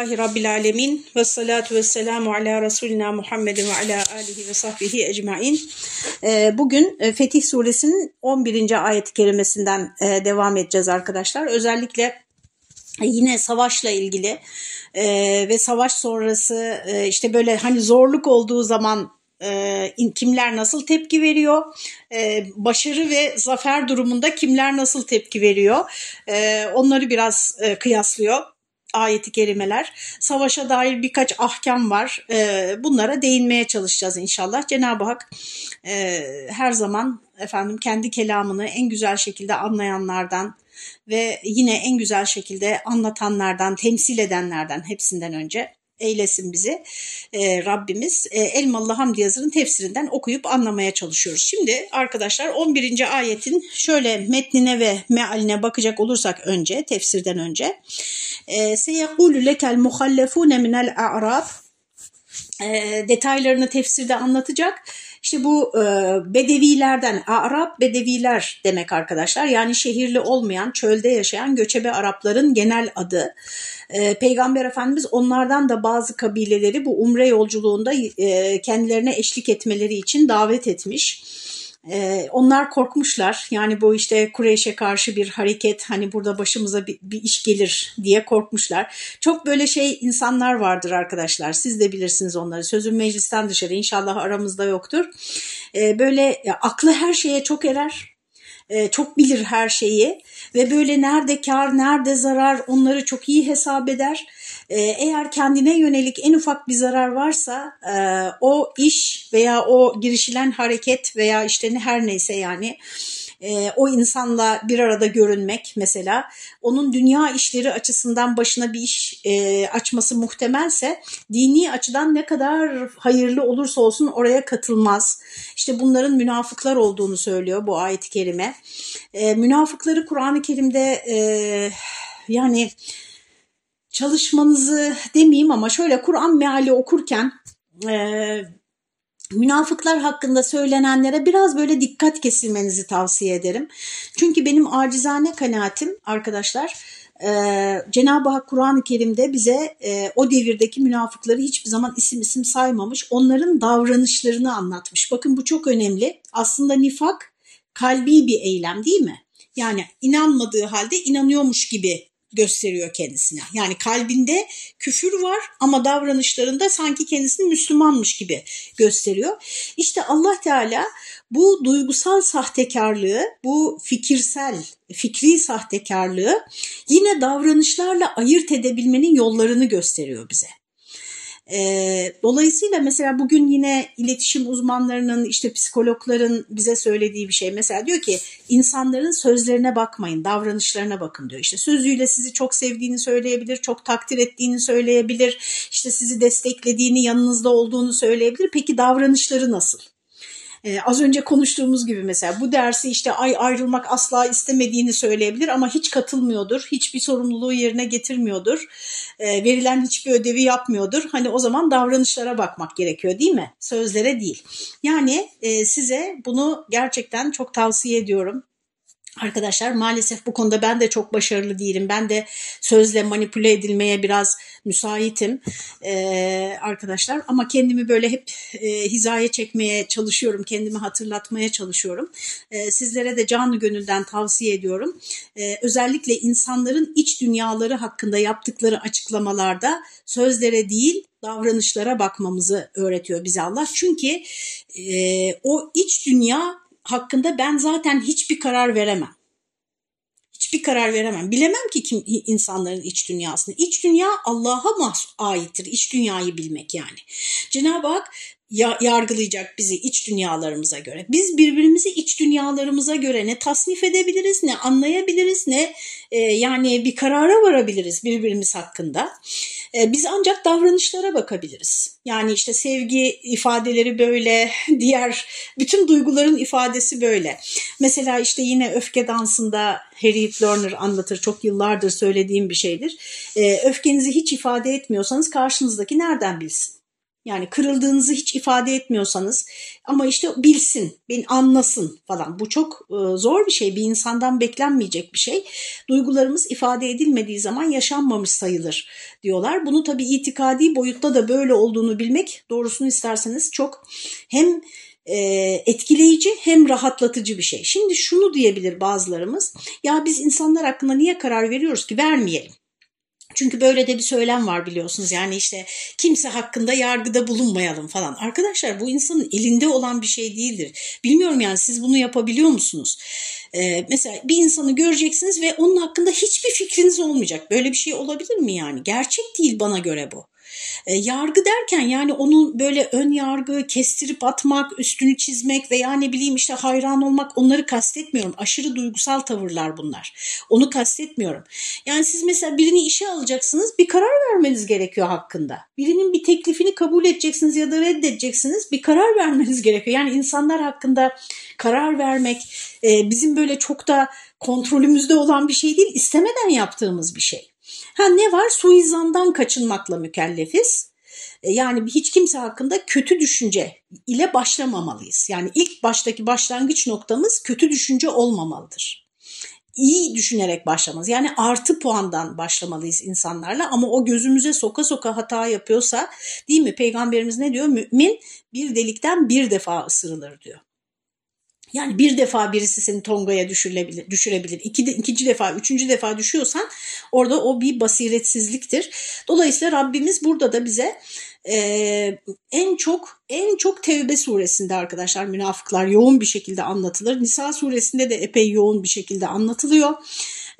Allahi Rabbil Alemin ve salatu ve selamu ala Resulina Muhammedin ve ala alihi ve sahbihi ecmain. Ee, bugün e, Fetih Suresinin 11. ayet-i kerimesinden e, devam edeceğiz arkadaşlar. Özellikle yine savaşla ilgili e, ve savaş sonrası işte böyle hani zorluk olduğu zaman kimler nasıl tepki veriyor, başarı ve zafer durumunda kimler nasıl tepki veriyor, onları biraz kıyaslıyor ayeti kerimeler. Savaşa dair birkaç ahkam var. E, bunlara değinmeye çalışacağız inşallah. Cenab-ı Hak e, her zaman efendim kendi kelamını en güzel şekilde anlayanlardan ve yine en güzel şekilde anlatanlardan, temsil edenlerden hepsinden önce eylesin bizi e, Rabbimiz. E, Elmalı Hamdi yazının tefsirinden okuyup anlamaya çalışıyoruz. Şimdi arkadaşlar 11. ayetin şöyle metnine ve mealine bakacak olursak önce tefsirden önce e, seyekulu lekel muhallefune minel a'rab e, detaylarını tefsirde anlatacak. İşte bu e, bedevilerden, Arap bedeviler demek arkadaşlar. Yani şehirli olmayan, çölde yaşayan göçebe Arapların genel adı. E, Peygamber Efendimiz onlardan da bazı kabileleri bu umre yolculuğunda e, kendilerine eşlik etmeleri için davet etmiş. Ee, onlar korkmuşlar. Yani bu işte Kureyş'e karşı bir hareket hani burada başımıza bir, bir iş gelir diye korkmuşlar. Çok böyle şey insanlar vardır arkadaşlar. Siz de bilirsiniz onları. Sözün meclisten dışarı. İnşallah aramızda yoktur. Ee, böyle aklı her şeye çok erer. E, çok bilir her şeyi. Ve böyle nerede kar nerede zarar onları çok iyi hesap eder ee, eğer kendine yönelik en ufak bir zarar varsa e, o iş veya o girişilen hareket veya işte her neyse yani e, o insanla bir arada görünmek mesela onun dünya işleri açısından başına bir iş e, açması muhtemelse dini açıdan ne kadar hayırlı olursa olsun oraya katılmaz. İşte bunların münafıklar olduğunu söylüyor bu ayet-i kerime. E, münafıkları Kur'an-ı Kerim'de e, yani çalışmanızı demeyeyim ama şöyle Kur'an meali okurken e, münafıklar hakkında söylenenlere biraz böyle dikkat kesilmenizi tavsiye ederim. Çünkü benim acizane kanaatim arkadaşlar e, Cenab-ı Hak Kur'an-ı Kerim'de bize e, o devirdeki münafıkları hiçbir zaman isim isim saymamış. Onların davranışlarını anlatmış. Bakın bu çok önemli. Aslında nifak kalbi bir eylem değil mi? Yani inanmadığı halde inanıyormuş gibi gösteriyor kendisine. Yani kalbinde küfür var ama davranışlarında sanki kendisini Müslümanmış gibi gösteriyor. İşte Allah Teala bu duygusal sahtekarlığı, bu fikirsel, fikri sahtekarlığı yine davranışlarla ayırt edebilmenin yollarını gösteriyor bize. E, dolayısıyla mesela bugün yine iletişim uzmanlarının işte psikologların bize söylediği bir şey mesela diyor ki insanların sözlerine bakmayın davranışlarına bakın diyor. İşte sözüyle sizi çok sevdiğini söyleyebilir, çok takdir ettiğini söyleyebilir, işte sizi desteklediğini, yanınızda olduğunu söyleyebilir. Peki davranışları nasıl? Ee, az önce konuştuğumuz gibi mesela bu dersi işte ay ayrılmak asla istemediğini söyleyebilir ama hiç katılmıyordur, hiçbir sorumluluğu yerine getirmiyordur, ee, verilen hiçbir ödevi yapmıyordur. Hani o zaman davranışlara bakmak gerekiyor değil mi? Sözlere değil. Yani e, size bunu gerçekten çok tavsiye ediyorum. Arkadaşlar maalesef bu konuda ben de çok başarılı değilim. Ben de sözle manipüle edilmeye biraz müsaitim ee, arkadaşlar. Ama kendimi böyle hep e, hizaya çekmeye çalışıyorum. Kendimi hatırlatmaya çalışıyorum. Ee, sizlere de canı gönülden tavsiye ediyorum. Ee, özellikle insanların iç dünyaları hakkında yaptıkları açıklamalarda sözlere değil davranışlara bakmamızı öğretiyor bize Allah. Çünkü e, o iç dünya hakkında ben zaten hiçbir karar veremem. Hiçbir karar veremem. Bilemem ki kim insanların iç dünyasını. İç dünya Allah'a aittir. İç dünyayı bilmek yani. Cenab-ı Hak ya, yargılayacak bizi iç dünyalarımıza göre. Biz birbirimizi iç dünyalarımıza göre ne tasnif edebiliriz, ne anlayabiliriz, ne e, yani bir karara varabiliriz birbirimiz hakkında. E, biz ancak davranışlara bakabiliriz. Yani işte sevgi ifadeleri böyle, diğer bütün duyguların ifadesi böyle. Mesela işte yine öfke dansında Harriet Lerner anlatır, çok yıllardır söylediğim bir şeydir. E, öfkenizi hiç ifade etmiyorsanız karşınızdaki nereden bilsin? Yani kırıldığınızı hiç ifade etmiyorsanız ama işte bilsin, beni anlasın falan. Bu çok e, zor bir şey. Bir insandan beklenmeyecek bir şey. Duygularımız ifade edilmediği zaman yaşanmamış sayılır diyorlar. Bunu tabii itikadi boyutta da böyle olduğunu bilmek doğrusunu isterseniz çok hem e, etkileyici hem rahatlatıcı bir şey. Şimdi şunu diyebilir bazılarımız. Ya biz insanlar hakkında niye karar veriyoruz ki? Vermeyelim. Çünkü böyle de bir söylem var biliyorsunuz yani işte kimse hakkında yargıda bulunmayalım falan. Arkadaşlar bu insanın elinde olan bir şey değildir. Bilmiyorum yani siz bunu yapabiliyor musunuz? Ee, mesela bir insanı göreceksiniz ve onun hakkında hiçbir fikriniz olmayacak. Böyle bir şey olabilir mi yani? Gerçek değil bana göre bu. E, yargı derken yani onun böyle ön yargı kestirip atmak, üstünü çizmek veya ne bileyim işte hayran olmak onları kastetmiyorum. Aşırı duygusal tavırlar bunlar. Onu kastetmiyorum. Yani siz mesela birini işe alacaksınız bir karar vermeniz gerekiyor hakkında. Birinin bir teklifini kabul edeceksiniz ya da reddedeceksiniz bir karar vermeniz gerekiyor. Yani insanlar hakkında karar vermek e, bizim böyle çok da kontrolümüzde olan bir şey değil istemeden yaptığımız bir şey. Ha ne var? Suizandan kaçınmakla mükellefiz. E, yani hiç kimse hakkında kötü düşünce ile başlamamalıyız. Yani ilk baştaki başlangıç noktamız kötü düşünce olmamalıdır. İyi düşünerek başlamalıyız. Yani artı puandan başlamalıyız insanlarla ama o gözümüze soka soka hata yapıyorsa değil mi? Peygamberimiz ne diyor? Mümin bir delikten bir defa ısırılır diyor. Yani bir defa birisi seni tongaya düşürebilir, düşürebilir. İki de, ikinci defa, üçüncü defa düşüyorsan orada o bir basiretsizliktir. Dolayısıyla Rabbimiz burada da bize e, en çok en çok Tevbe suresinde arkadaşlar münafıklar yoğun bir şekilde anlatılır. Nisa suresinde de epey yoğun bir şekilde anlatılıyor.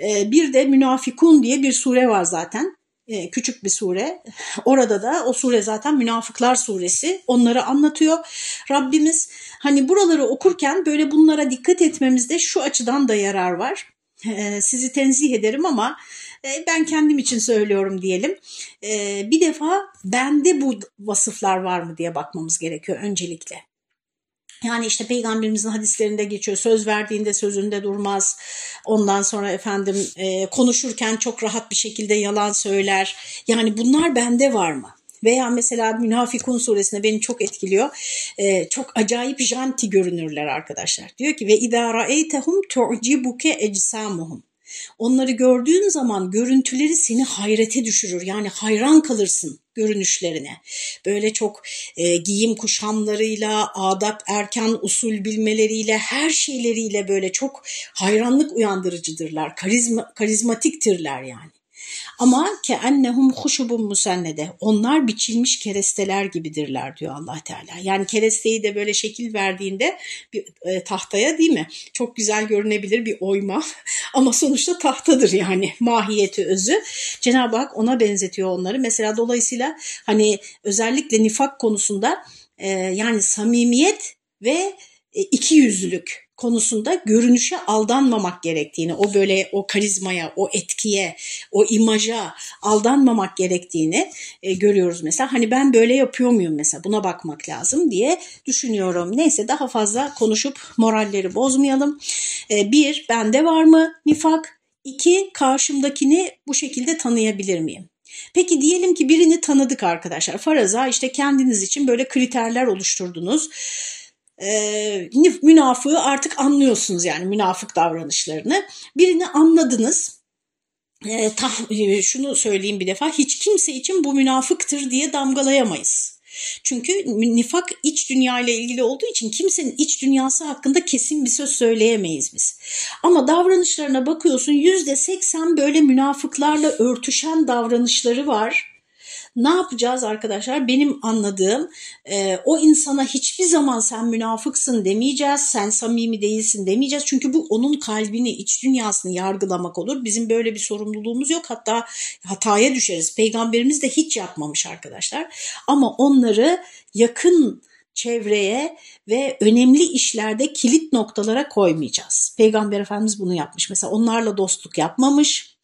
E, bir de Münafikun diye bir sure var zaten. E, küçük bir sure. Orada da o sure zaten Münafıklar suresi. Onları anlatıyor. Rabbimiz hani buraları okurken böyle bunlara dikkat etmemizde şu açıdan da yarar var. E, sizi tenzih ederim ama e, ben kendim için söylüyorum diyelim. Bir defa bende bu vasıflar var mı diye bakmamız gerekiyor öncelikle. Yani işte peygamberimizin hadislerinde geçiyor. Söz verdiğinde sözünde durmaz. Ondan sonra efendim e, konuşurken çok rahat bir şekilde yalan söyler. Yani bunlar bende var mı? Veya mesela Münafikun suresinde beni çok etkiliyor. Ee, çok acayip janti görünürler arkadaşlar. Diyor ki ve idâ ra'eytehum tu'cibuke ecsamuhum. Onları gördüğün zaman görüntüleri seni hayrete düşürür. Yani hayran kalırsın görünüşlerine. Böyle çok e, giyim kuşamlarıyla, adap erken usul bilmeleriyle, her şeyleriyle böyle çok hayranlık uyandırıcıdırlar. Karizma, karizmatiktirler yani. Ama ke ennehum huşubun musennede. Onlar biçilmiş keresteler gibidirler diyor Allah Teala. Yani keresteyi de böyle şekil verdiğinde bir e, tahtaya değil mi? Çok güzel görünebilir bir oyma. Ama sonuçta tahtadır yani mahiyeti özü. Cenab-ı Hak ona benzetiyor onları. Mesela dolayısıyla hani özellikle nifak konusunda e, yani samimiyet ve e, iki yüzlülük konusunda görünüşe aldanmamak gerektiğini, o böyle o karizmaya, o etkiye, o imaja aldanmamak gerektiğini e, görüyoruz mesela. Hani ben böyle yapıyor muyum mesela buna bakmak lazım diye düşünüyorum. Neyse daha fazla konuşup moralleri bozmayalım. E, bir, bende var mı nifak? İki, karşımdakini bu şekilde tanıyabilir miyim? Peki diyelim ki birini tanıdık arkadaşlar. Faraza işte kendiniz için böyle kriterler oluşturdunuz e, münafığı artık anlıyorsunuz yani münafık davranışlarını. Birini anladınız. E, tah, e, şunu söyleyeyim bir defa hiç kimse için bu münafıktır diye damgalayamayız. Çünkü nifak iç dünya ile ilgili olduğu için kimsenin iç dünyası hakkında kesin bir söz söyleyemeyiz biz. Ama davranışlarına bakıyorsun yüzde seksen böyle münafıklarla örtüşen davranışları var ne yapacağız arkadaşlar? Benim anladığım e, o insana hiçbir zaman sen münafıksın demeyeceğiz, sen samimi değilsin demeyeceğiz. Çünkü bu onun kalbini, iç dünyasını yargılamak olur. Bizim böyle bir sorumluluğumuz yok. Hatta hataya düşeriz. Peygamberimiz de hiç yapmamış arkadaşlar. Ama onları yakın çevreye ve önemli işlerde kilit noktalara koymayacağız. Peygamber Efendimiz bunu yapmış. Mesela onlarla dostluk yapmamış,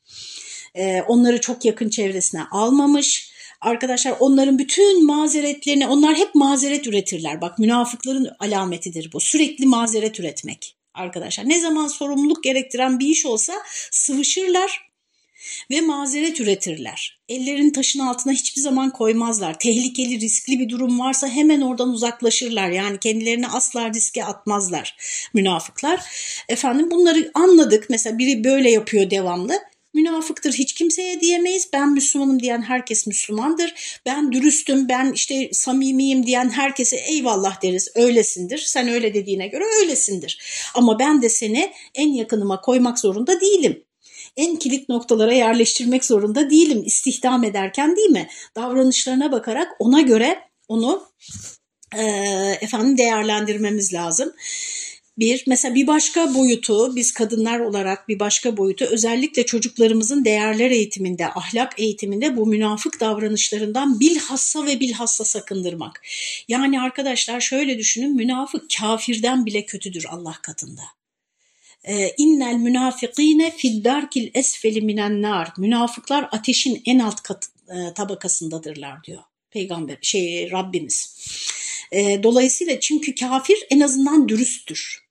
e, onları çok yakın çevresine almamış, Arkadaşlar onların bütün mazeretlerini onlar hep mazeret üretirler. Bak münafıkların alametidir bu. Sürekli mazeret üretmek arkadaşlar. Ne zaman sorumluluk gerektiren bir iş olsa sıvışırlar ve mazeret üretirler. Ellerini taşın altına hiçbir zaman koymazlar. Tehlikeli, riskli bir durum varsa hemen oradan uzaklaşırlar. Yani kendilerini asla riske atmazlar münafıklar. Efendim bunları anladık. Mesela biri böyle yapıyor devamlı münafıktır hiç kimseye diyemeyiz. Ben Müslümanım diyen herkes Müslümandır. Ben dürüstüm, ben işte samimiyim diyen herkese eyvallah deriz. Öylesindir. Sen öyle dediğine göre öylesindir. Ama ben de seni en yakınıma koymak zorunda değilim en kilit noktalara yerleştirmek zorunda değilim istihdam ederken değil mi? Davranışlarına bakarak ona göre onu e, efendim değerlendirmemiz lazım. Bir, mesela bir başka boyutu, biz kadınlar olarak bir başka boyutu özellikle çocuklarımızın değerler eğitiminde, ahlak eğitiminde bu münafık davranışlarından bilhassa ve bilhassa sakındırmak. Yani arkadaşlar şöyle düşünün, münafık kafirden bile kötüdür Allah katında. Ee, innel münafikine fid darkil esfeli minen nar. Münafıklar ateşin en alt kat, e, tabakasındadırlar diyor peygamber şey Rabbimiz. E, dolayısıyla çünkü kafir en azından dürüsttür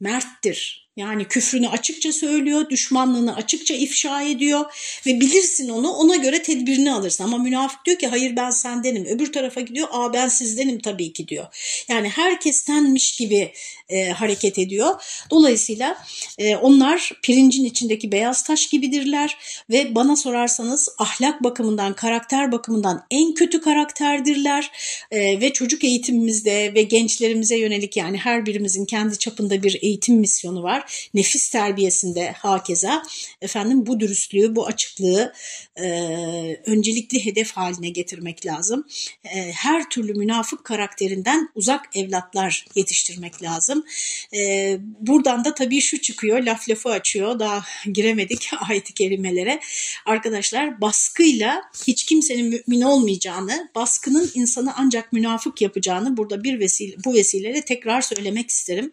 merttir. Yani küfrünü açıkça söylüyor, düşmanlığını açıkça ifşa ediyor ve bilirsin onu ona göre tedbirini alırsın. Ama münafık diyor ki hayır ben sendenim. Öbür tarafa gidiyor aa ben sizdenim tabii ki diyor. Yani herkestenmiş gibi e, hareket ediyor. Dolayısıyla e, onlar pirincin içindeki beyaz taş gibidirler ve bana sorarsanız ahlak bakımından, karakter bakımından en kötü karakterdirler e, ve çocuk eğitimimizde ve gençlerimize yönelik yani her birimizin kendi çapında bir eğitim misyonu var Nefis terbiyesinde hakeza efendim bu dürüstlüğü, bu açıklığı e, öncelikli hedef haline getirmek lazım. E, her türlü münafık karakterinden uzak evlatlar yetiştirmek lazım. E, buradan da tabii şu çıkıyor, laf lafı açıyor. Daha giremedik ayet-i kerimelere. Arkadaşlar baskıyla hiç kimsenin mümin olmayacağını, baskının insanı ancak münafık yapacağını burada bir vesile, bu vesileyle tekrar söylemek isterim.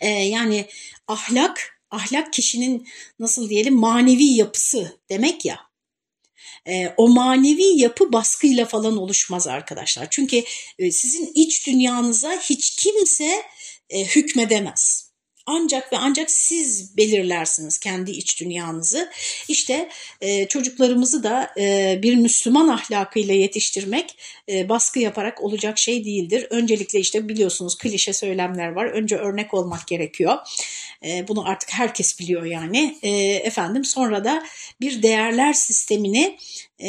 E, yani ahlak, ahlak kişinin nasıl diyelim manevi yapısı demek ya. E, o manevi yapı baskıyla falan oluşmaz arkadaşlar. Çünkü e, sizin iç dünyanıza hiç kimse e, hükmedemez. Ancak ve ancak siz belirlersiniz kendi iç dünyanızı. İşte e, çocuklarımızı da e, bir Müslüman ahlakıyla yetiştirmek e, baskı yaparak olacak şey değildir. Öncelikle işte biliyorsunuz klişe söylemler var. Önce örnek olmak gerekiyor. E, bunu artık herkes biliyor yani. E, efendim sonra da bir değerler sistemini e,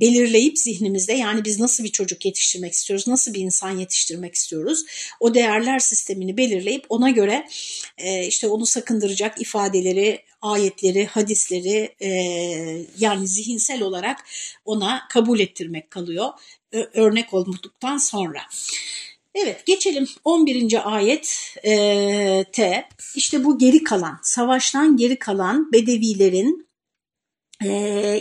belirleyip zihnimizde yani biz nasıl bir çocuk yetiştirmek istiyoruz, nasıl bir insan yetiştirmek istiyoruz o değerler sistemini belirleyip ona göre e, işte onu sakındıracak ifadeleri, ayetleri, hadisleri e, yani zihinsel olarak ona kabul ettirmek kalıyor örnek olduktan sonra. Evet geçelim 11. ayet e, te işte bu geri kalan savaştan geri kalan bedevilerin e,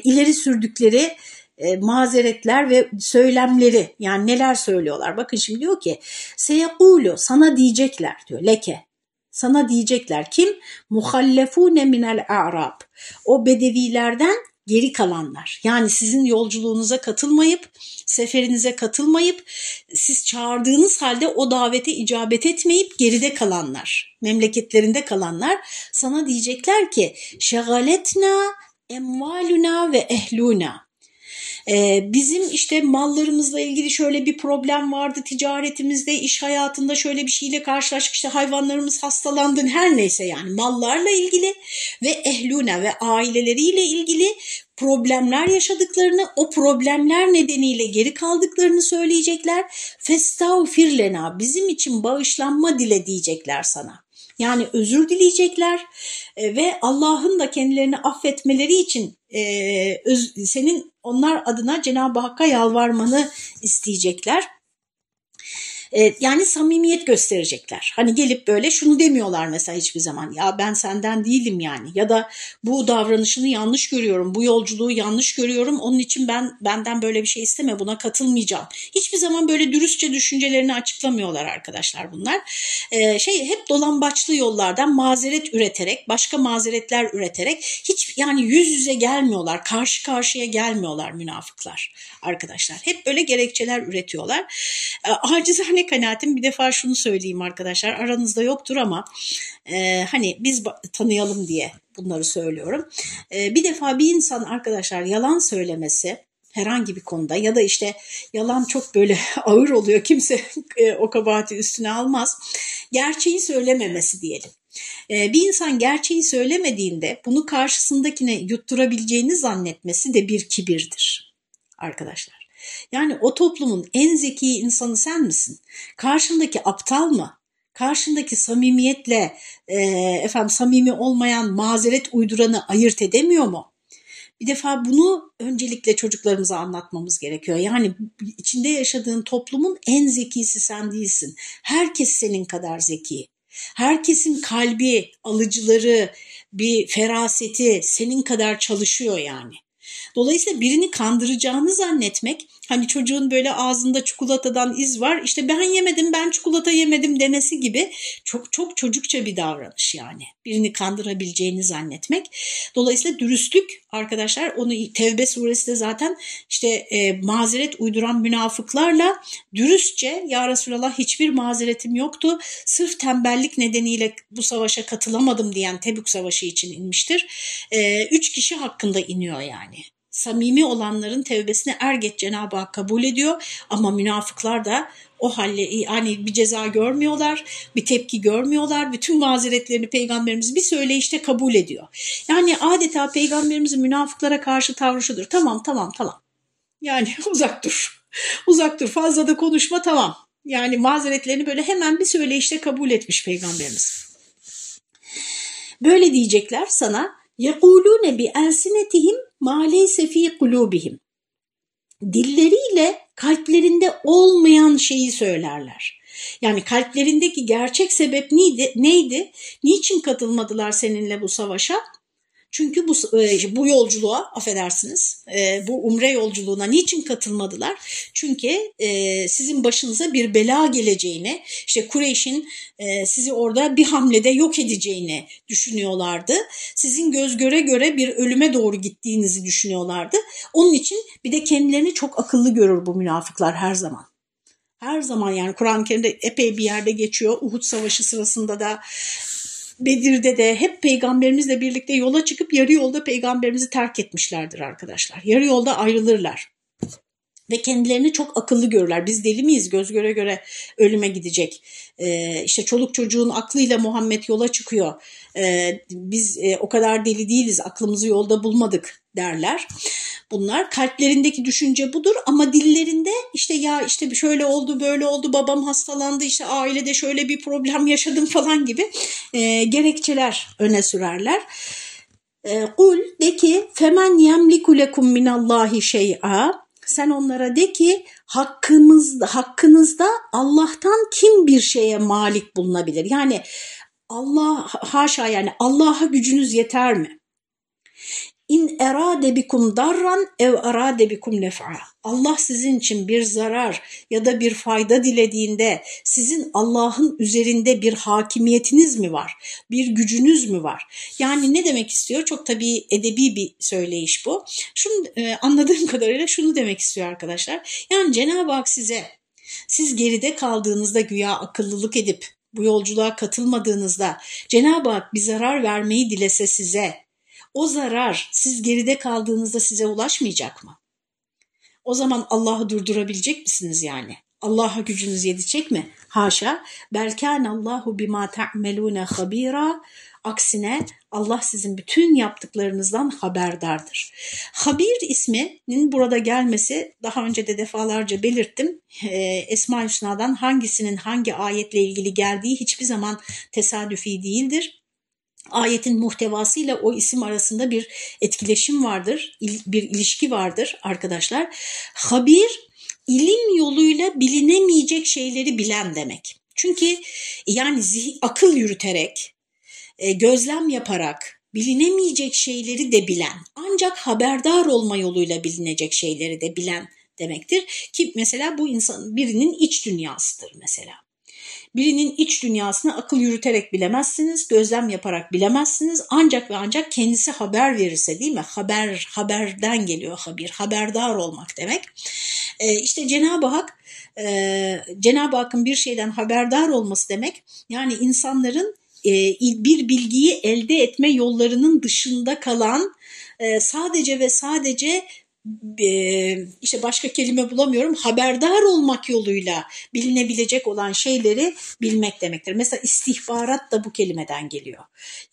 ileri sürdükleri e, mazeretler ve söylemleri yani neler söylüyorlar. Bakın şimdi diyor ki seyekulu sana diyecekler diyor leke sana diyecekler kim? Muhallefune minel a'rab. O bedevilerden geri kalanlar. Yani sizin yolculuğunuza katılmayıp, seferinize katılmayıp, siz çağırdığınız halde o davete icabet etmeyip geride kalanlar, memleketlerinde kalanlar sana diyecekler ki şegaletna emvaluna ve ehluna. Ee, bizim işte mallarımızla ilgili şöyle bir problem vardı ticaretimizde, iş hayatında şöyle bir şeyle karşılaştık işte hayvanlarımız hastalandı her neyse yani mallarla ilgili ve ehluna ve aileleriyle ilgili problemler yaşadıklarını, o problemler nedeniyle geri kaldıklarını söyleyecekler. Festağfirlena bizim için bağışlanma dile diyecekler sana. Yani özür dileyecekler e, ve Allah'ın da kendilerini affetmeleri için e, senin onlar adına Cenab-ı Hakk'a yalvarmanı isteyecekler. E, yani samimiyet gösterecekler. Hani gelip böyle şunu demiyorlar mesela hiçbir zaman. Ya ben senden değilim yani. Ya da bu davranışını yanlış görüyorum. Bu yolculuğu yanlış görüyorum. Onun için ben benden böyle bir şey isteme. Buna katılmayacağım. Hiçbir zaman böyle dürüstçe düşüncelerini açıklamıyorlar arkadaşlar bunlar. E, şey hep dolambaçlı yollardan mazeret üreterek, başka mazeretler üreterek hiç yani yüz yüze gelmiyorlar. Karşı karşıya gelmiyorlar münafıklar arkadaşlar. Hep böyle gerekçeler üretiyorlar. E, acizane acizane kanaatim bir defa şunu söyleyeyim arkadaşlar aranızda yoktur ama e, hani biz tanıyalım diye bunları söylüyorum. E, bir defa bir insan arkadaşlar yalan söylemesi herhangi bir konuda ya da işte yalan çok böyle ağır oluyor kimse e, o kabahati üstüne almaz. Gerçeği söylememesi diyelim. E, bir insan gerçeği söylemediğinde bunu karşısındakine yutturabileceğini zannetmesi de bir kibirdir arkadaşlar. Yani o toplumun en zeki insanı sen misin? Karşındaki aptal mı? Karşındaki samimiyetle e, efendim samimi olmayan mazeret uyduranı ayırt edemiyor mu? Bir defa bunu öncelikle çocuklarımıza anlatmamız gerekiyor. Yani içinde yaşadığın toplumun en zekisi sen değilsin. Herkes senin kadar zeki. Herkesin kalbi, alıcıları, bir feraseti senin kadar çalışıyor yani. Dolayısıyla birini kandıracağını zannetmek hani çocuğun böyle ağzında çikolatadan iz var işte ben yemedim ben çikolata yemedim demesi gibi çok çok çocukça bir davranış yani. Birini kandırabileceğini zannetmek. Dolayısıyla dürüstlük arkadaşlar onu Tevbe suresi de zaten işte e, mazeret uyduran münafıklarla dürüstçe ya Resulallah hiçbir mazeretim yoktu. Sırf tembellik nedeniyle bu savaşa katılamadım diyen Tebük Savaşı için inmiştir. E, üç kişi hakkında iniyor yani samimi olanların tevbesini er geç Cenab-ı Hak kabul ediyor ama münafıklar da o halle yani bir ceza görmüyorlar, bir tepki görmüyorlar. Bütün mazeretlerini peygamberimiz bir söyleyişte kabul ediyor. Yani adeta peygamberimizin münafıklara karşı tavrı şudur. Tamam tamam tamam. Yani uzak dur. Uzak dur. Fazla da konuşma tamam. Yani mazeretlerini böyle hemen bir söyleyişte kabul etmiş peygamberimiz. Böyle diyecekler sana يَقُولُونَ بِأَلْسِنَتِهِمْ مَا لَيْسَ ف۪ي قُلُوبِهِمْ Dilleriyle kalplerinde olmayan şeyi söylerler. Yani kalplerindeki gerçek sebep neydi? neydi? Niçin katılmadılar seninle bu savaşa? Çünkü bu, e, bu yolculuğa affedersiniz e, bu umre yolculuğuna niçin katılmadılar? Çünkü e, sizin başınıza bir bela geleceğini işte Kureyş'in sizi orada bir hamlede yok edeceğini düşünüyorlardı. Sizin göz göre göre bir ölüme doğru gittiğinizi düşünüyorlardı. Onun için bir de kendilerini çok akıllı görür bu münafıklar her zaman. Her zaman yani Kur'an-ı Kerim'de epey bir yerde geçiyor. Uhud Savaşı sırasında da Bedir'de de hep peygamberimizle birlikte yola çıkıp yarı yolda peygamberimizi terk etmişlerdir arkadaşlar. Yarı yolda ayrılırlar. Ve kendilerini çok akıllı görürler. Biz deli miyiz? Göz göre göre ölüme gidecek. Ee, işte çoluk çocuğun aklıyla Muhammed yola çıkıyor. Ee, biz e, o kadar deli değiliz. Aklımızı yolda bulmadık derler bunlar. Kalplerindeki düşünce budur ama dillerinde işte ya işte şöyle oldu böyle oldu babam hastalandı işte ailede şöyle bir problem yaşadım falan gibi e, gerekçeler öne sürerler. E, kul de ki femen yemliku lekum minallahi şey'a sen onlara de ki hakkımız, hakkınızda Allah'tan kim bir şeye malik bulunabilir? Yani Allah haşa yani Allah'a gücünüz yeter mi? İn erade bikum darran ev erade bikum nef'a. Allah sizin için bir zarar ya da bir fayda dilediğinde sizin Allah'ın üzerinde bir hakimiyetiniz mi var? Bir gücünüz mü var? Yani ne demek istiyor? Çok tabii edebi bir söyleyiş bu. Şunu e, anladığım kadarıyla şunu demek istiyor arkadaşlar. Yani Cenab-ı Hak size siz geride kaldığınızda güya akıllılık edip bu yolculuğa katılmadığınızda Cenab-ı Hak bir zarar vermeyi dilese size o zarar siz geride kaldığınızda size ulaşmayacak mı? O zaman Allah'ı durdurabilecek misiniz yani? Allah'a gücünüz yetecek mi? Haşa. Belkan Allahu bima ta'melune habira. Aksine Allah sizin bütün yaptıklarınızdan haberdardır. Habir isminin burada gelmesi daha önce de defalarca belirttim. Esma Hüsna'dan hangisinin hangi ayetle ilgili geldiği hiçbir zaman tesadüfi değildir ayetin muhtevasıyla o isim arasında bir etkileşim vardır, bir ilişki vardır arkadaşlar. Habir ilim yoluyla bilinemeyecek şeyleri bilen demek. Çünkü yani zihin, akıl yürüterek, e, gözlem yaparak bilinemeyecek şeyleri de bilen, ancak haberdar olma yoluyla bilinecek şeyleri de bilen demektir. Ki mesela bu insan birinin iç dünyasıdır mesela. Birinin iç dünyasını akıl yürüterek bilemezsiniz, gözlem yaparak bilemezsiniz. Ancak ve ancak kendisi haber verirse değil mi? Haber, haberden geliyor habir, haberdar olmak demek. Ee, işte Cenab-ı Hak e, Cenab-ı Hakk'ın bir şeyden haberdar olması demek yani insanların e, bir bilgiyi elde etme yollarının dışında kalan e, sadece ve sadece işte başka kelime bulamıyorum haberdar olmak yoluyla bilinebilecek olan şeyleri bilmek demektir. Mesela istihbarat da bu kelimeden geliyor.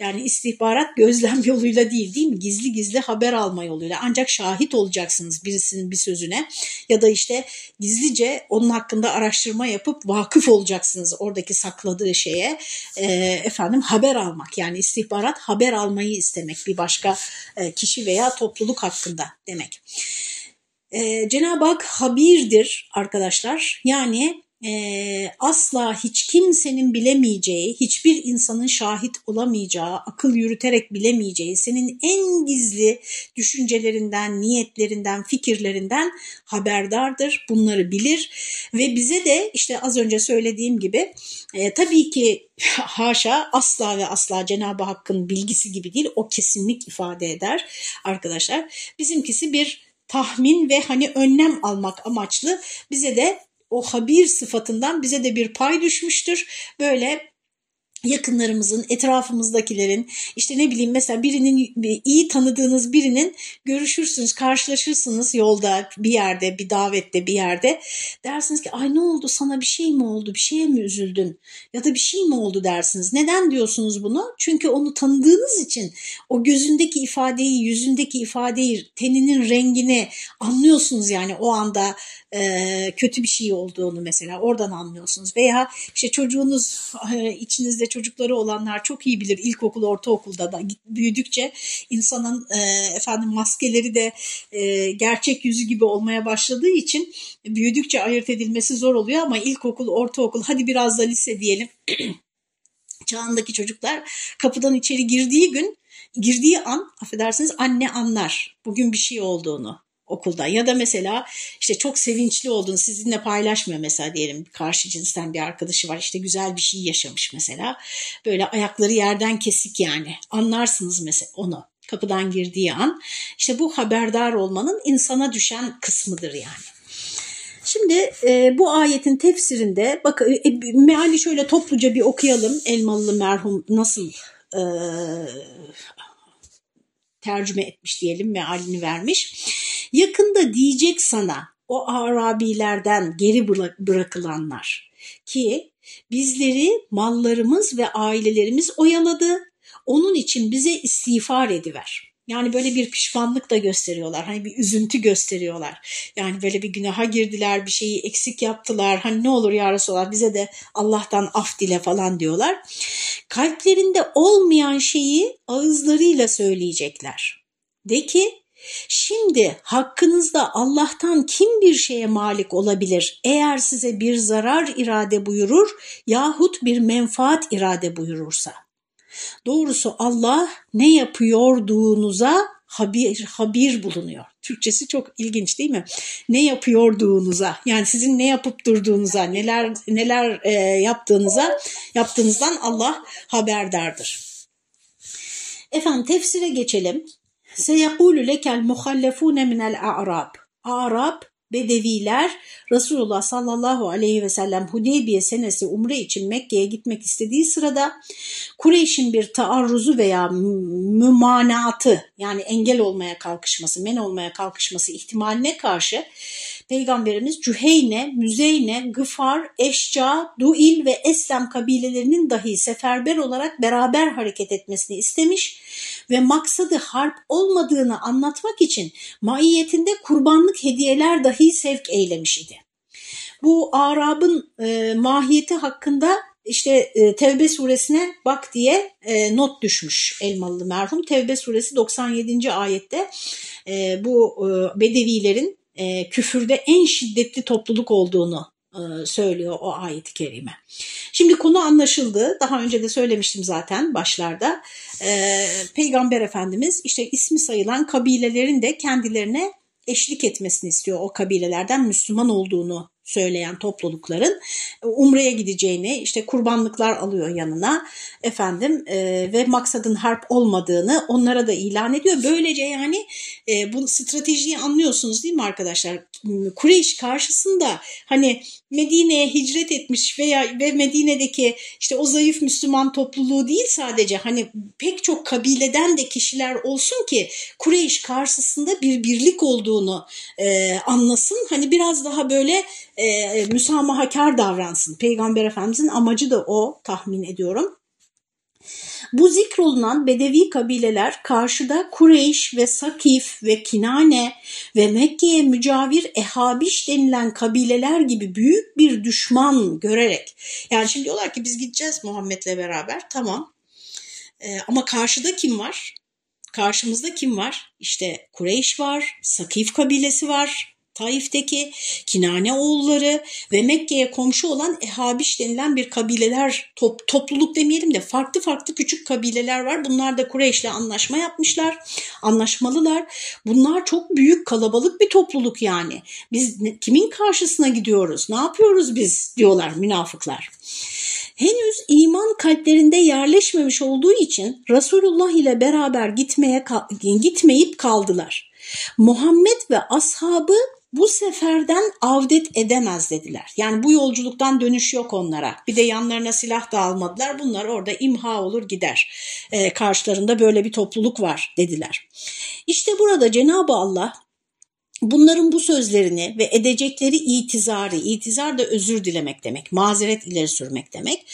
Yani istihbarat gözlem yoluyla değil değil mi? Gizli gizli haber alma yoluyla ancak şahit olacaksınız birisinin bir sözüne ya da işte gizlice onun hakkında araştırma yapıp vakıf olacaksınız oradaki sakladığı şeye e, efendim haber almak yani istihbarat haber almayı istemek bir başka kişi veya topluluk hakkında demek. Ee, Cenab-ı Hak habirdir arkadaşlar. Yani e, asla hiç kimsenin bilemeyeceği, hiçbir insanın şahit olamayacağı, akıl yürüterek bilemeyeceği, senin en gizli düşüncelerinden, niyetlerinden, fikirlerinden haberdardır. Bunları bilir ve bize de işte az önce söylediğim gibi e, tabii ki haşa asla ve asla Cenab-ı Hakk'ın bilgisi gibi değil, o kesinlik ifade eder arkadaşlar. Bizimkisi bir tahmin ve hani önlem almak amaçlı bize de o habir sıfatından bize de bir pay düşmüştür. Böyle yakınlarımızın, etrafımızdakilerin işte ne bileyim mesela birinin iyi tanıdığınız birinin görüşürsünüz, karşılaşırsınız yolda bir yerde, bir davette bir yerde. Dersiniz ki ay ne oldu sana bir şey mi oldu, bir şeye mi üzüldün ya da bir şey mi oldu dersiniz. Neden diyorsunuz bunu? Çünkü onu tanıdığınız için o gözündeki ifadeyi, yüzündeki ifadeyi, teninin rengini anlıyorsunuz yani o anda e, kötü bir şey olduğunu mesela oradan anlıyorsunuz. Veya işte çocuğunuz e, içinizde çocukları olanlar çok iyi bilir ilkokul, ortaokulda da. Büyüdükçe insanın e, efendim maskeleri de e, gerçek yüzü gibi olmaya başladığı için büyüdükçe ayırt edilmesi zor oluyor ama ilkokul, ortaokul hadi biraz da lise diyelim. Çağındaki çocuklar kapıdan içeri girdiği gün girdiği an affedersiniz anne anlar bugün bir şey olduğunu okulda ya da mesela işte çok sevinçli olduğunu sizinle paylaşmıyor. mesela diyelim karşı cinsten bir arkadaşı var işte güzel bir şey yaşamış mesela. Böyle ayakları yerden kesik yani. Anlarsınız mesela onu kapıdan girdiği an. İşte bu haberdar olmanın insana düşen kısmıdır yani. Şimdi e, bu ayetin tefsirinde bak e, meali şöyle topluca bir okuyalım. Elmalı merhum nasıl e, tercüme etmiş diyelim mealini vermiş. Yakında diyecek sana o Arabilerden geri bırakılanlar ki bizleri mallarımız ve ailelerimiz oyaladı. Onun için bize istiğfar ediver. Yani böyle bir pişmanlık da gösteriyorlar. Hani bir üzüntü gösteriyorlar. Yani böyle bir günaha girdiler, bir şeyi eksik yaptılar. Hani ne olur ya Resulallah bize de Allah'tan af dile falan diyorlar. Kalplerinde olmayan şeyi ağızlarıyla söyleyecekler. De ki Şimdi hakkınızda Allah'tan kim bir şeye malik olabilir eğer size bir zarar irade buyurur yahut bir menfaat irade buyurursa? Doğrusu Allah ne yapıyorduğunuza habir, habir bulunuyor. Türkçesi çok ilginç değil mi? Ne yapıyorduğunuza yani sizin ne yapıp durduğunuza neler neler e, yaptığınıza yaptığınızdan Allah haberdardır. Efendim tefsire geçelim. Seyekulu lekel muhallefune minel a'rab. Arap Bedeviler Resulullah sallallahu aleyhi ve sellem Hudeybiye senesi umre için Mekke'ye gitmek istediği sırada Kureyş'in bir taarruzu veya mümanatı yani engel olmaya kalkışması, men olmaya kalkışması ihtimaline karşı Peygamberimiz Cüheyne, Müzeyne, Gıfar, Eşca, Duil ve Eslem kabilelerinin dahi seferber olarak beraber hareket etmesini istemiş ve maksadı harp olmadığını anlatmak için maiyetinde kurbanlık hediyeler dahi sevk eylemiş idi. Bu Arab'ın e, mahiyeti hakkında işte e, Tevbe suresine bak diye e, not düşmüş Elmalı merhum. Tevbe suresi 97. ayette e, bu e, Bedevilerin e, küfürde en şiddetli topluluk olduğunu söylüyor o ayet-i kerime. Şimdi konu anlaşıldı. Daha önce de söylemiştim zaten başlarda. E, Peygamber Efendimiz işte ismi sayılan kabilelerin de kendilerine eşlik etmesini istiyor o kabilelerden Müslüman olduğunu söyleyen toplulukların e, Umre'ye gideceğini işte kurbanlıklar alıyor yanına efendim e, ve maksadın harp olmadığını onlara da ilan ediyor. Böylece yani e, bu stratejiyi anlıyorsunuz değil mi arkadaşlar? Kureyş karşısında hani Medine'ye hicret etmiş veya ve Medine'deki işte o zayıf Müslüman topluluğu değil sadece hani pek çok kabileden de kişiler olsun ki Kureyş karşısında bir birlik olduğunu e, anlasın. Hani biraz daha böyle e, müsamahakar davransın. Peygamber Efendimizin amacı da o tahmin ediyorum. Bu zikrolunan Bedevi kabileler karşıda Kureyş ve Sakif ve Kinane ve Mekke'ye mücavir Ehabiş denilen kabileler gibi büyük bir düşman görerek yani şimdi diyorlar ki biz gideceğiz Muhammed'le beraber tamam ee, ama karşıda kim var? Karşımızda kim var? İşte Kureyş var, Sakif kabilesi var, Taif'teki Kinane oğulları ve Mekke'ye komşu olan Ehabiş denilen bir kabileler, top, topluluk demeyelim de farklı farklı küçük kabileler var. Bunlar da Kureyş'le anlaşma yapmışlar, anlaşmalılar. Bunlar çok büyük kalabalık bir topluluk yani. Biz kimin karşısına gidiyoruz, ne yapıyoruz biz diyorlar münafıklar henüz iman kalplerinde yerleşmemiş olduğu için Resulullah ile beraber gitmeye gitmeyip kaldılar. Muhammed ve ashabı bu seferden avdet edemez dediler. Yani bu yolculuktan dönüş yok onlara. Bir de yanlarına silah da almadılar. Bunlar orada imha olur gider. E, karşılarında böyle bir topluluk var dediler. İşte burada Cenab-ı Allah bunların bu sözlerini ve edecekleri itizarı, itizar da özür dilemek demek, mazeret ileri sürmek demek,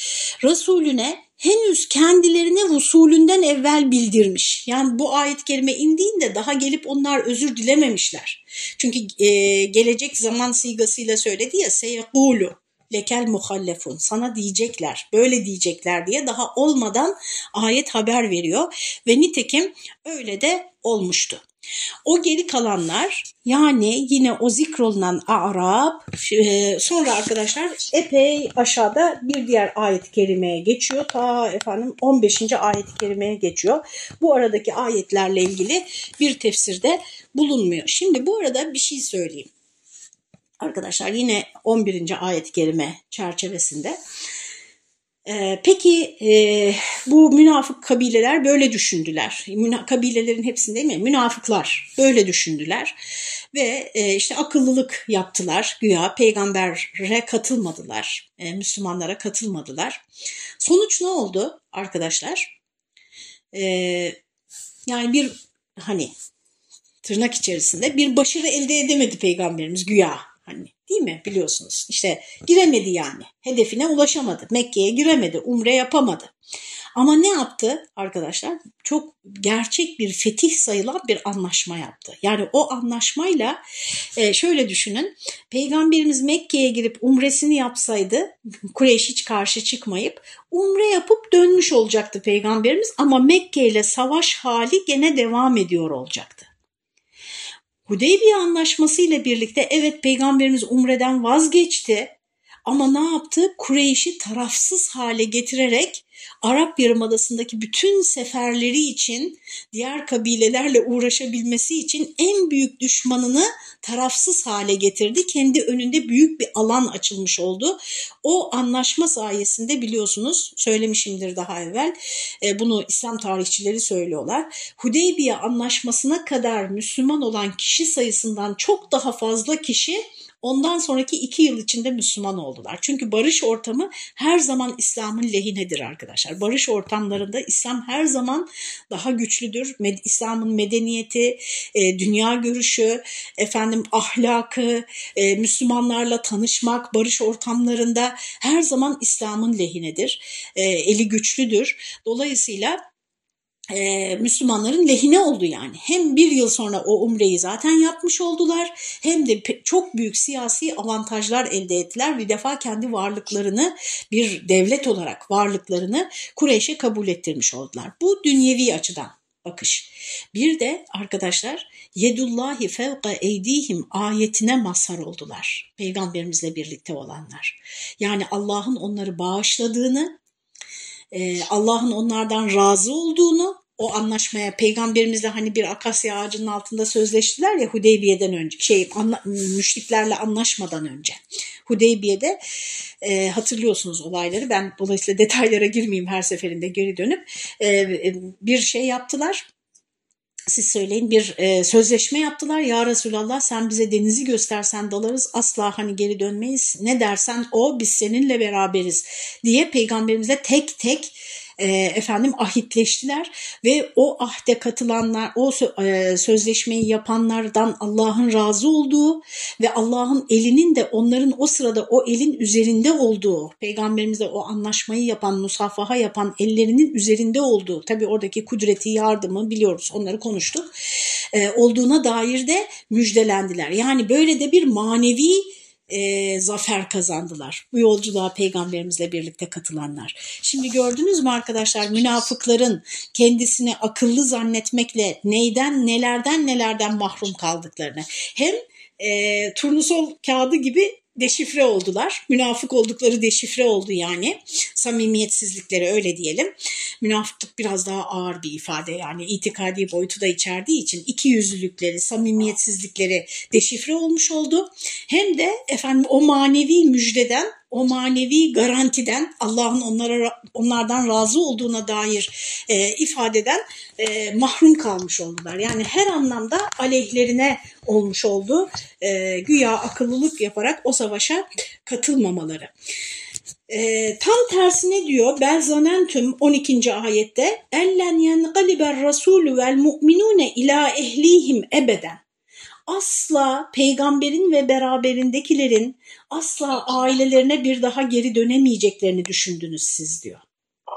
Resulüne henüz kendilerine vusulünden evvel bildirmiş. Yani bu ayet kerime indiğinde daha gelip onlar özür dilememişler. Çünkü e, gelecek zaman sigasıyla söyledi ya seyekulu lekel muhallefun sana diyecekler böyle diyecekler diye daha olmadan ayet haber veriyor ve nitekim öyle de olmuştu. O geri kalanlar yani yine o zikrolunan Arap e, sonra arkadaşlar epey aşağıda bir diğer ayet-i kerimeye geçiyor. Ta efendim 15. ayet-i kerimeye geçiyor. Bu aradaki ayetlerle ilgili bir tefsirde bulunmuyor. Şimdi bu arada bir şey söyleyeyim. Arkadaşlar yine 11. ayet-i kerime çerçevesinde peki e, bu münafık kabileler böyle düşündüler. Kabilelerin hepsinde değil mi? Münafıklar böyle düşündüler ve e, işte akıllılık yaptılar güya peygambere katılmadılar, e, Müslümanlara katılmadılar. Sonuç ne oldu arkadaşlar? Yani bir hani tırnak içerisinde bir başarı elde edemedi peygamberimiz güya hani Değil mi? Biliyorsunuz. İşte giremedi yani. Hedefine ulaşamadı. Mekke'ye giremedi. Umre yapamadı. Ama ne yaptı arkadaşlar? Çok gerçek bir fetih sayılan bir anlaşma yaptı. Yani o anlaşmayla e, şöyle düşünün. Peygamberimiz Mekke'ye girip umresini yapsaydı Kureyş hiç karşı çıkmayıp umre yapıp dönmüş olacaktı peygamberimiz ama Mekke ile savaş hali gene devam ediyor olacaktı. Hudeybiye Anlaşması ile birlikte evet peygamberimiz umreden vazgeçti ama ne yaptı? Kureyş'i tarafsız hale getirerek Arap Yarımadası'ndaki bütün seferleri için diğer kabilelerle uğraşabilmesi için en büyük düşmanını tarafsız hale getirdi. Kendi önünde büyük bir alan açılmış oldu. O anlaşma sayesinde biliyorsunuz söylemişimdir daha evvel e, bunu İslam tarihçileri söylüyorlar. Hudeybiye anlaşmasına kadar Müslüman olan kişi sayısından çok daha fazla kişi ondan sonraki iki yıl içinde Müslüman oldular. Çünkü barış ortamı her zaman İslam'ın lehinedir arkadaşlar. Barış ortamlarında İslam her zaman daha güçlüdür. Med İslam'ın medeniyeti, e, dünya görüşü, efendim ahlakı, e, Müslümanlarla tanışmak barış ortamlarında her zaman İslam'ın lehinedir. E, eli güçlüdür. Dolayısıyla e, Müslümanların lehine oldu yani. Hem bir yıl sonra o umreyi zaten yapmış oldular hem de çok büyük siyasi avantajlar elde ettiler. Bir defa kendi varlıklarını bir devlet olarak varlıklarını Kureyş'e kabul ettirmiş oldular. Bu dünyevi açıdan bakış. Bir de arkadaşlar yedullahi fevka eydihim ayetine mazhar oldular. Peygamberimizle birlikte olanlar. Yani Allah'ın onları bağışladığını e, Allah'ın onlardan razı olduğunu o anlaşmaya peygamberimizle hani bir akasya ağacının altında sözleştiler ya Hudeybiye'den önce şey anla, müşriklerle anlaşmadan önce. Hudeybiye'de e, hatırlıyorsunuz olayları. Ben dolayısıyla detaylara girmeyeyim her seferinde geri dönüp. E, bir şey yaptılar siz söyleyin bir e, sözleşme yaptılar. Ya Resulallah sen bize denizi göstersen dalarız asla hani geri dönmeyiz. Ne dersen o biz seninle beraberiz diye peygamberimize tek tek e, efendim ahitleştiler ve o ahde katılanlar, o e, sözleşmeyi yapanlardan Allah'ın razı olduğu ve Allah'ın elinin de onların o sırada o elin üzerinde olduğu, peygamberimizle o anlaşmayı yapan, musafaha yapan ellerinin üzerinde olduğu, tabi oradaki kudreti, yardımı biliyoruz, onları konuştuk, e, olduğuna dair de müjdelendiler. Yani böyle de bir manevi e, zafer kazandılar. Bu yolculuğa peygamberimizle birlikte katılanlar. Şimdi gördünüz mü arkadaşlar münafıkların kendisini akıllı zannetmekle neyden nelerden nelerden mahrum kaldıklarını. Hem e, turnusol kağıdı gibi deşifre oldular. Münafık oldukları deşifre oldu yani. Samimiyetsizlikleri öyle diyelim. Münafıklık biraz daha ağır bir ifade yani itikadi boyutu da içerdiği için iki yüzlülükleri, samimiyetsizlikleri deşifre olmuş oldu. Hem de efendim o manevi müjdeden o manevi garantiden Allah'ın onlara onlardan razı olduğuna dair e, ifadeden e, mahrum kalmış oldular. Yani her anlamda aleyhlerine olmuş oldu. E, güya akıllılık yaparak o savaşa katılmamaları. E, tam tersine diyor Belzanentüm 12. ayette ellen yenqaliber rasulü vel mu'minune ila ehlihim ebeden asla peygamberin ve beraberindekilerin asla ailelerine bir daha geri dönemeyeceklerini düşündünüz siz diyor.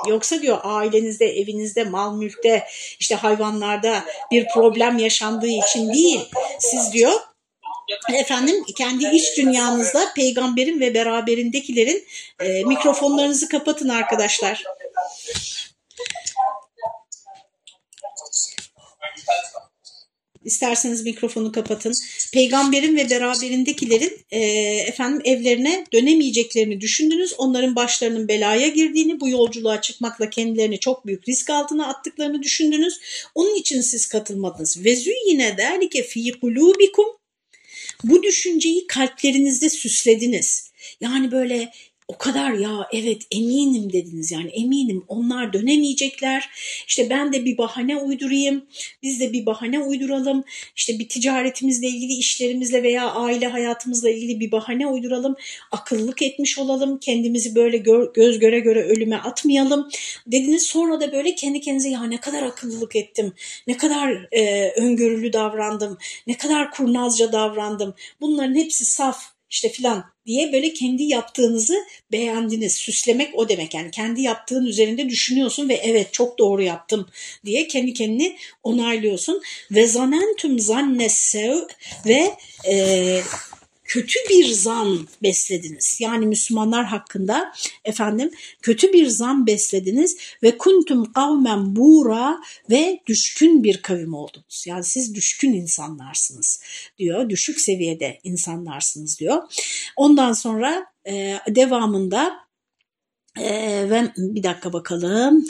Yoksa diyor ailenizde, evinizde, mal mülkte, işte hayvanlarda bir problem yaşandığı için değil. Siz diyor efendim kendi iç dünyanızda peygamberin ve beraberindekilerin e, mikrofonlarınızı kapatın arkadaşlar. İsterseniz mikrofonu kapatın. Peygamberin ve beraberindekilerin e, efendim evlerine dönemeyeceklerini düşündünüz. Onların başlarının belaya girdiğini, bu yolculuğa çıkmakla kendilerini çok büyük risk altına attıklarını düşündünüz. Onun için siz katılmadınız. Ve yine derlike fi kulubikum bu düşünceyi kalplerinizde süslediniz. Yani böyle o kadar ya evet eminim dediniz yani eminim onlar dönemeyecekler. İşte ben de bir bahane uydurayım. Biz de bir bahane uyduralım. İşte bir ticaretimizle ilgili işlerimizle veya aile hayatımızla ilgili bir bahane uyduralım. Akıllık etmiş olalım. Kendimizi böyle gö göz göre göre ölüme atmayalım. Dediniz sonra da böyle kendi kendinize ya ne kadar akıllılık ettim. Ne kadar e, öngörülü davrandım. Ne kadar kurnazca davrandım. Bunların hepsi saf işte filan diye böyle kendi yaptığınızı beğendiniz. Süslemek o demek yani kendi yaptığın üzerinde düşünüyorsun ve evet çok doğru yaptım diye kendi kendini onaylıyorsun. Ve zanentüm zannessev ve e, kötü bir zan beslediniz. Yani Müslümanlar hakkında efendim kötü bir zan beslediniz ve kuntum kavmen bura ve düşkün bir kavim oldunuz. Yani siz düşkün insanlarsınız diyor. Düşük seviyede insanlarsınız diyor. Ondan sonra e, devamında ee, ve bir dakika bakalım.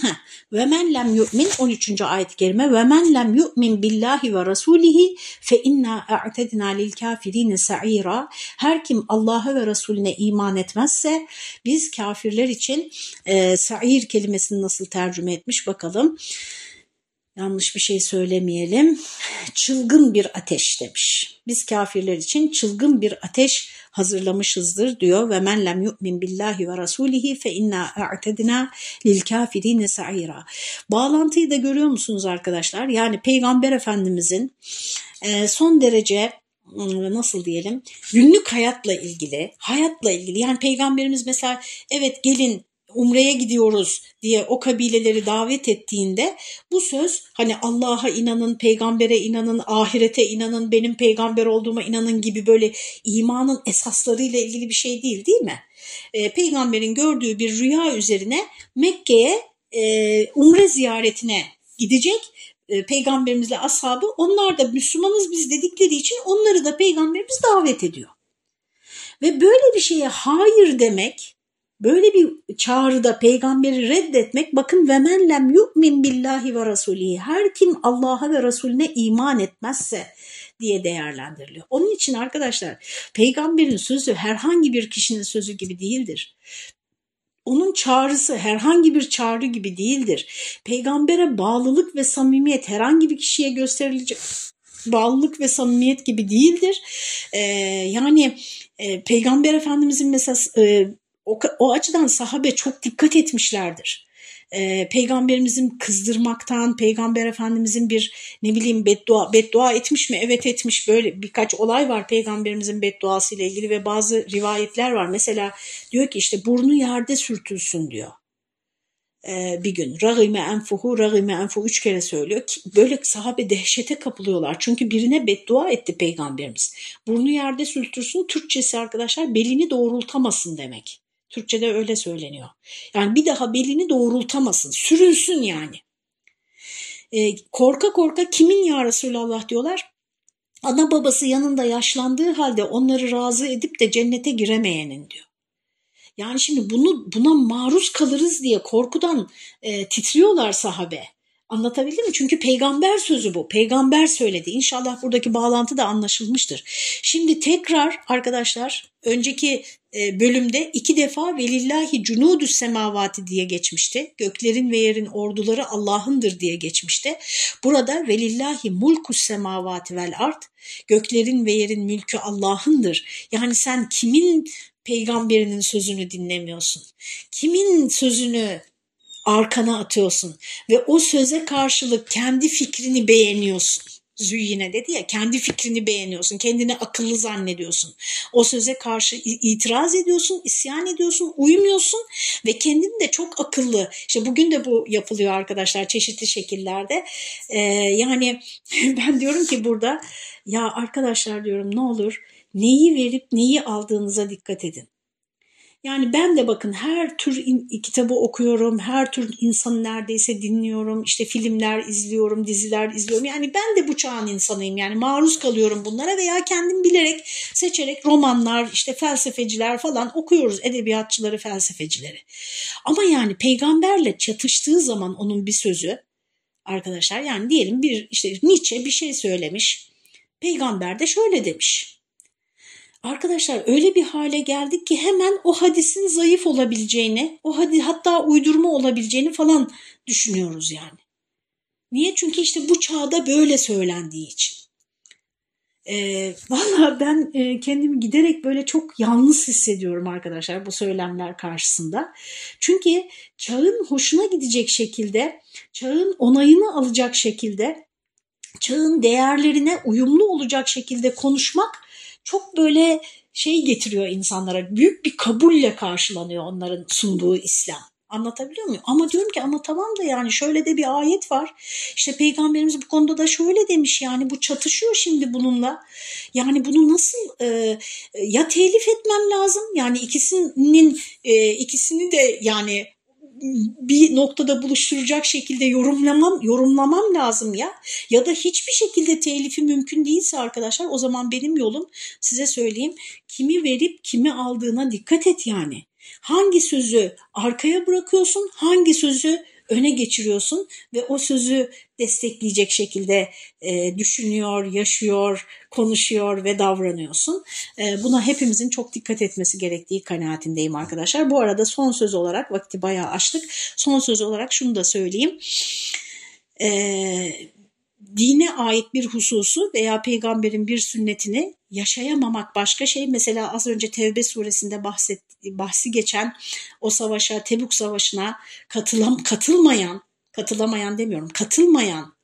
Ve men lem yu'min 13. ayet-i kerime ve men lem yu'min billahi ve rasulihi fe inna a'tedna lil kafirine sa'ira. Her kim Allah'a ve Resulüne iman etmezse biz kafirler için e, sa'ir kelimesini nasıl tercüme etmiş bakalım. Yanlış bir şey söylemeyelim. Çılgın bir ateş demiş. Biz kafirler için çılgın bir ateş hazırlamışızdır diyor ve men lem yu'min billahi ve rasulihi fe inna a'tedina lil kafirine sa'ira. Bağlantıyı da görüyor musunuz arkadaşlar? Yani Peygamber Efendimizin e, son derece ıı, nasıl diyelim günlük hayatla ilgili hayatla ilgili yani peygamberimiz mesela evet gelin umreye gidiyoruz diye o kabileleri davet ettiğinde bu söz hani Allah'a inanın, peygambere inanın, ahirete inanın, benim peygamber olduğuma inanın gibi böyle imanın esaslarıyla ilgili bir şey değil değil mi? E, peygamberin gördüğü bir rüya üzerine Mekke'ye e, umre ziyaretine gidecek e, peygamberimizle ashabı onlar da Müslümanız biz dedikleri için onları da peygamberimiz davet ediyor. Ve böyle bir şeye hayır demek Böyle bir çağrıda peygamberi reddetmek bakın ve men lem yu'min billahi ve rasulihi her kim Allah'a ve Resulüne iman etmezse diye değerlendiriliyor. Onun için arkadaşlar peygamberin sözü herhangi bir kişinin sözü gibi değildir. onun çağrısı herhangi bir çağrı gibi değildir. Peygambere bağlılık ve samimiyet herhangi bir kişiye gösterilecek bağlılık ve samimiyet gibi değildir. Ee, yani e, Peygamber Efendimizin mesela e, o, o açıdan sahabe çok dikkat etmişlerdir e, peygamberimizin kızdırmaktan, peygamber efendimizin bir ne bileyim beddua, beddua etmiş mi? Evet etmiş böyle birkaç olay var peygamberimizin bedduası ile ilgili ve bazı rivayetler var. Mesela diyor ki işte burnu yerde sürtülsün diyor e, bir gün. Ragime enfuhu, ragime enfuhu üç kere söylüyor. Böyle sahabe dehşete kapılıyorlar. Çünkü birine beddua etti peygamberimiz. Burnu yerde sürtürsün. Türkçesi arkadaşlar belini doğrultamasın demek. Türkçe'de öyle söyleniyor. Yani bir daha belini doğrultamasın, sürünsün yani. E, korka korka kimin ya Resulallah diyorlar. Ana babası yanında yaşlandığı halde onları razı edip de cennete giremeyenin diyor. Yani şimdi bunu buna maruz kalırız diye korkudan e, titriyorlar sahabe. Anlatabildim mi? Çünkü peygamber sözü bu. Peygamber söyledi. İnşallah buradaki bağlantı da anlaşılmıştır. Şimdi tekrar arkadaşlar önceki e, bölümde iki defa velillahi cunudus semavati diye geçmişti. Göklerin ve yerin orduları Allah'ındır diye geçmişti. Burada velillahi mulkus semavati vel art. Göklerin ve yerin mülkü Allah'ındır. Yani sen kimin peygamberinin sözünü dinlemiyorsun? Kimin sözünü arkana atıyorsun ve o söze karşılık kendi fikrini beğeniyorsun. Züyyine dedi ya kendi fikrini beğeniyorsun, kendini akıllı zannediyorsun. O söze karşı itiraz ediyorsun, isyan ediyorsun, uymuyorsun ve kendini de çok akıllı. İşte bugün de bu yapılıyor arkadaşlar çeşitli şekillerde. Ee, yani ben diyorum ki burada ya arkadaşlar diyorum ne olur neyi verip neyi aldığınıza dikkat edin. Yani ben de bakın her tür kitabı okuyorum, her tür insanı neredeyse dinliyorum, işte filmler izliyorum, diziler izliyorum. Yani ben de bu çağın insanıyım yani maruz kalıyorum bunlara veya kendim bilerek, seçerek romanlar, işte felsefeciler falan okuyoruz, edebiyatçıları, felsefecileri. Ama yani peygamberle çatıştığı zaman onun bir sözü arkadaşlar yani diyelim bir işte Nietzsche bir şey söylemiş, peygamber de şöyle demiş Arkadaşlar öyle bir hale geldik ki hemen o hadisin zayıf olabileceğini, o hadi hatta uydurma olabileceğini falan düşünüyoruz yani. Niye? Çünkü işte bu çağda böyle söylendiği için. E, Valla ben e, kendimi giderek böyle çok yalnız hissediyorum arkadaşlar bu söylemler karşısında. Çünkü çağın hoşuna gidecek şekilde, çağın onayını alacak şekilde, çağın değerlerine uyumlu olacak şekilde konuşmak çok böyle şey getiriyor insanlara. Büyük bir kabulle karşılanıyor onların sunduğu İslam. Anlatabiliyor muyum? Ama diyorum ki ama tamam da yani şöyle de bir ayet var. İşte peygamberimiz bu konuda da şöyle demiş yani bu çatışıyor şimdi bununla. Yani bunu nasıl e, ya telif etmem lazım yani ikisinin e, ikisini de yani bir noktada buluşturacak şekilde yorumlamam yorumlamam lazım ya. Ya da hiçbir şekilde telifi mümkün değilse arkadaşlar o zaman benim yolum size söyleyeyim kimi verip kimi aldığına dikkat et yani. Hangi sözü arkaya bırakıyorsun, hangi sözü öne geçiriyorsun ve o sözü destekleyecek şekilde e, düşünüyor, yaşıyor, konuşuyor ve davranıyorsun. E, buna hepimizin çok dikkat etmesi gerektiği kanaatindeyim arkadaşlar. Bu arada son söz olarak vakti bayağı açtık. Son söz olarak şunu da söyleyeyim. E, dine ait bir hususu veya peygamberin bir sünnetini yaşayamamak başka şey. Mesela az önce Tevbe suresinde bahset, bahsi geçen o savaşa, Tebuk savaşına katılam, katılmayan, katılamayan demiyorum, katılmayan,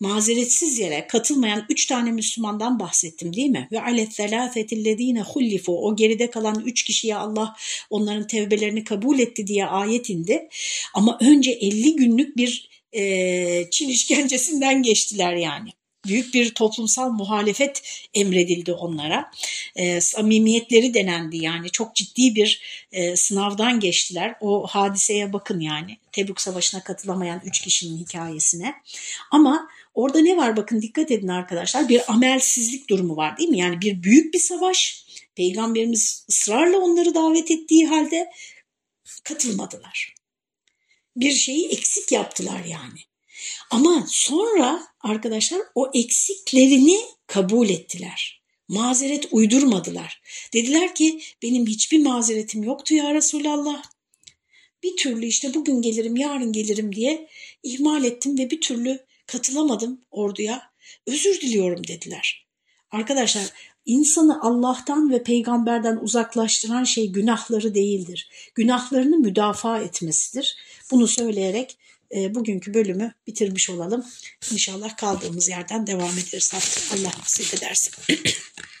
mazeretsiz yere katılmayan üç tane Müslümandan bahsettim değil mi? Ve alet zelafetillezine hullifu o geride kalan üç kişiye Allah onların tevbelerini kabul etti diye ayet indi. Ama önce 50 günlük bir e, Çin işkencesinden geçtiler yani büyük bir toplumsal muhalefet emredildi onlara. E, samimiyetleri denendi yani çok ciddi bir e, sınavdan geçtiler. O hadiseye bakın yani Tebük Savaşı'na katılamayan üç kişinin hikayesine. Ama orada ne var bakın dikkat edin arkadaşlar bir amelsizlik durumu var değil mi? Yani bir büyük bir savaş peygamberimiz ısrarla onları davet ettiği halde katılmadılar. Bir şeyi eksik yaptılar yani. Ama sonra arkadaşlar o eksiklerini kabul ettiler. Mazeret uydurmadılar. Dediler ki benim hiçbir mazeretim yoktu ya Resulallah. bir türlü işte bugün gelirim yarın gelirim diye ihmal ettim ve bir türlü katılamadım orduya. Özür diliyorum dediler. Arkadaşlar insanı Allah'tan ve peygamberden uzaklaştıran şey günahları değildir. Günahlarını müdafaa etmesidir. Bunu söyleyerek e, bugünkü bölümü bitirmiş olalım. İnşallah kaldığımız yerden devam ederiz. Allah nasip ederse.